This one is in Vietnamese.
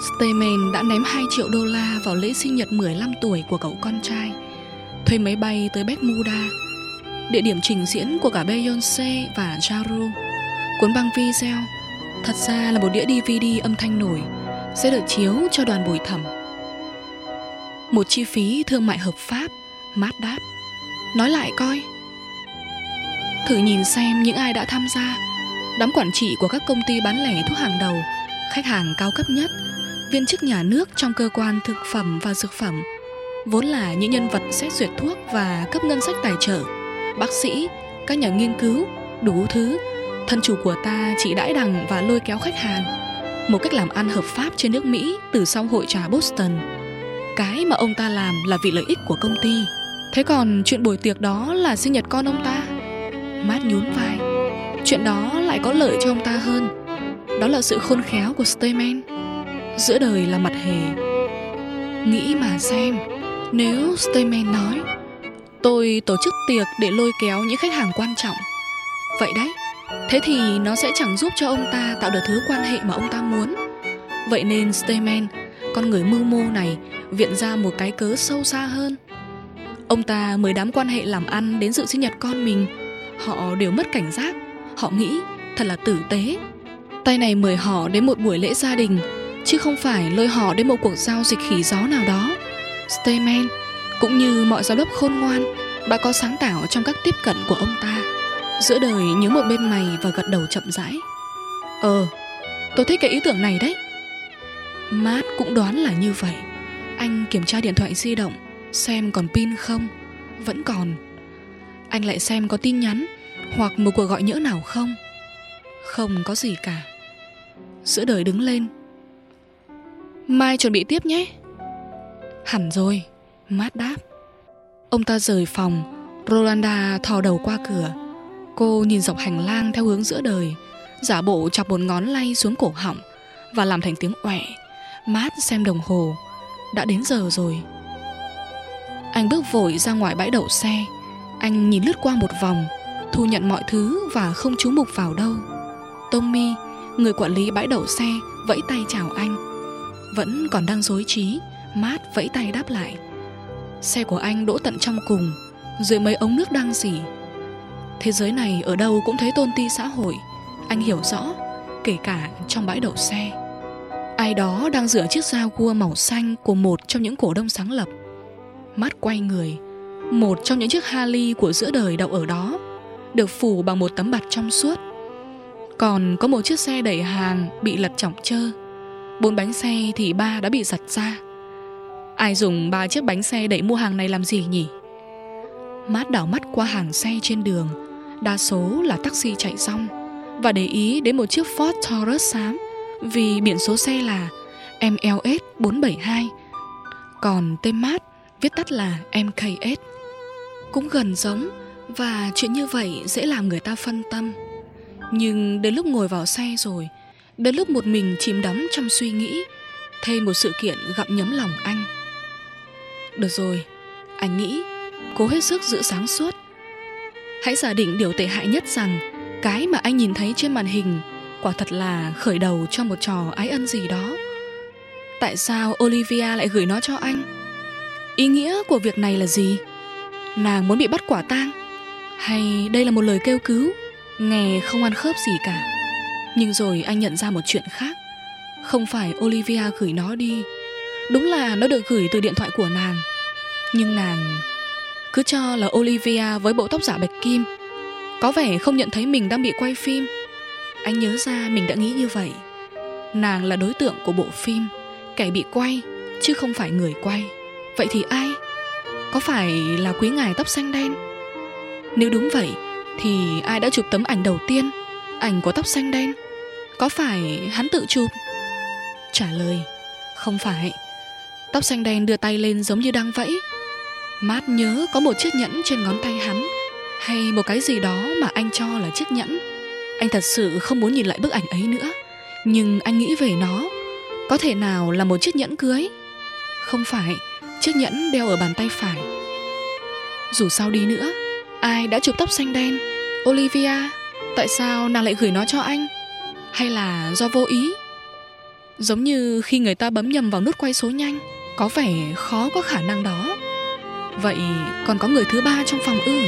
Stayman đã ném 2 triệu đô la vào lễ sinh nhật 15 tuổi của cậu con trai, Thuê máy bay tới Bermuda Địa điểm trình diễn của cả Beyoncé và Jaru. Cuốn băng video, Thật ra là một đĩa DVD âm thanh nổi, Sẽ được chiếu cho đoàn bồi thẩm. Một chi phí thương mại hợp pháp, Mát đáp. Nói lại coi. Thử nhìn xem những ai đã tham gia. Đám quản trị của các công ty bán lẻ thuốc hàng đầu, Khách hàng cao cấp nhất Viên chức nhà nước trong cơ quan thực phẩm và dược phẩm Vốn là những nhân vật xét duyệt thuốc và cấp ngân sách tài trợ Bác sĩ, các nhà nghiên cứu, đủ thứ. Thân chủ của ta chỉ đãi đằng và lôi kéo khách hàng Một cách làm ăn hợp pháp trên nước Mỹ từ sau hội trà Boston. Cái mà ông ta làm là vì lợi ích của công ty. Thế còn chuyện buổi tiệc đó là sinh nhật con ông ta? Mát nhún vai. Chuyện đó lại có lợi cho ông ta hơn. Đó là sự khôn khéo của Stayman Giữa đời là mặt hề. Nghĩ mà xem, Nếu Stayman nói, Tôi tổ chức tiệc để lôi kéo những khách hàng quan trọng. Vậy đấy, Thế thì nó sẽ chẳng giúp cho ông ta tạo được thứ quan hệ mà ông ta muốn. Vậy nên Stayman Con người mưu mô này, Viện ra một cái cớ sâu xa hơn. Ông ta mời đám quan hệ làm ăn đến dự sinh nhật con mình. Họ đều mất cảnh giác, Họ nghĩ thật là tử tế. Tay này mời họ đến một buổi lễ gia đình Chứ không phải lôi họ đến một cuộc giao dịch khỉ gió nào đó. Stayman, Cũng như mọi giáo đốc khôn ngoan, Đã có sáng tạo trong các tiếp cận của ông ta, Giữa đời nhớ một bên mày và gật đầu chậm rãi. Ờ Tôi thích cái ý tưởng này đấy. Matt cũng đoán là như vậy. Anh kiểm tra điện thoại di động, Xem còn pin không? Vẫn còn. Anh lại xem có tin nhắn Hoặc một cuộc gọi nhỡ nào không? Không có gì cả. Giữa đời đứng lên Mai chuẩn bị tiếp nhé. Hẳn rồi, Matt đáp. Ông ta rời phòng, Rolanda thò đầu qua cửa. Cô nhìn dọc hành lang theo hướng giữa đời, Giả bộ chọc một ngón lay xuống cổ họng Và làm thành tiếng oẹ. Mát xem đồng hồ, Đã đến giờ rồi. Anh bước vội ra ngoài bãi đậu xe. Anh nhìn lướt qua một vòng, Thu nhận mọi thứ và không chú mục vào đâu. Tommy, Người quản lý bãi đậu xe, Vẫy tay chào anh. Vẫn còn đang dối trí, Mát vẫy tay đáp lại. Xe của anh đỗ tận trong cùng, Dưới mấy ống nước đang dỉ Thế giới này ở đâu cũng thấy tôn ti xã hội, Anh hiểu rõ, Kể cả trong bãi đậu xe. Ai đó đang rửa chiếc dao cua màu xanh Của một trong những cổ đông sáng lập. Mắt quay người, Một trong những chiếc Harley của giữa đời đậu ở đó, Được phủ bằng một tấm bạt trong suốt. Còn có một chiếc xe đẩy hàng Bị lật trọng trơ. Bốn bánh xe thì ba đã bị giật ra. Ai dùng ba chiếc bánh xe đẩy mua hàng này làm gì nhỉ? Mát đảo mắt qua hàng xe trên đường, Đa số là taxi chạy xong Và để ý đến một chiếc Ford Taurus xám, Vì biển số xe là MLS 472 Còn tên mát viết tắt là MKS Cũng gần giống, Và chuyện như vậy dễ làm người ta phân tâm. Nhưng đến lúc ngồi vào xe rồi Đến lúc một mình chìm đắm trong suy nghĩ Thêm một sự kiện gặm nhấm lòng anh. Được rồi, Anh nghĩ Cố hết sức giữ sáng suốt. Hãy giả định điều tệ hại nhất rằng Cái mà anh nhìn thấy trên màn hình Quả thật là khởi đầu cho một trò ái ân gì đó. Tại sao Olivia lại gửi nó cho anh? Ý nghĩa của việc này là gì? Nàng muốn bị bắt quả tang? Hay đây là một lời kêu cứu, Nghe không ăn khớp gì cả? Nhưng rồi anh nhận ra một chuyện khác. Không phải Olivia gửi nó đi. Đúng là nó được gửi từ điện thoại của nàng. Nhưng nàng cứ cho là Olivia với bộ tóc giả bạch kim. Có vẻ không nhận thấy mình đang bị quay phim. Anh nhớ ra mình đã nghĩ như vậy. Nàng là đối tượng của bộ phim. Kẻ bị quay, Chứ không phải người quay. Vậy thì ai? Có phải là quý ngài tóc xanh đen? Nếu đúng vậy, Thì ai đã chụp tấm ảnh đầu tiên? Ảnh của tóc xanh đen. Có phải hắn tự chụp? Trả lời, Không phải. Tóc xanh đen đưa tay lên giống như đang vẫy. Mát nhớ có một chiếc nhẫn trên ngón tay hắn, Hay một cái gì đó mà anh cho là chiếc nhẫn. Anh thật sự không muốn nhìn lại bức ảnh ấy nữa, Nhưng anh nghĩ về nó. Có thể nào là một chiếc nhẫn cưới? Không phải, Chiếc nhẫn đeo ở bàn tay phải. Dù sao đi nữa, Ai đã chụp tóc xanh đen? Olivia? Tại sao nàng lại gửi nó cho anh? Hay là do vô ý? Giống như khi người ta bấm nhầm vào nút quay số nhanh, Có vẻ khó có khả năng đó. Vậy còn có người thứ ba trong phòng ư?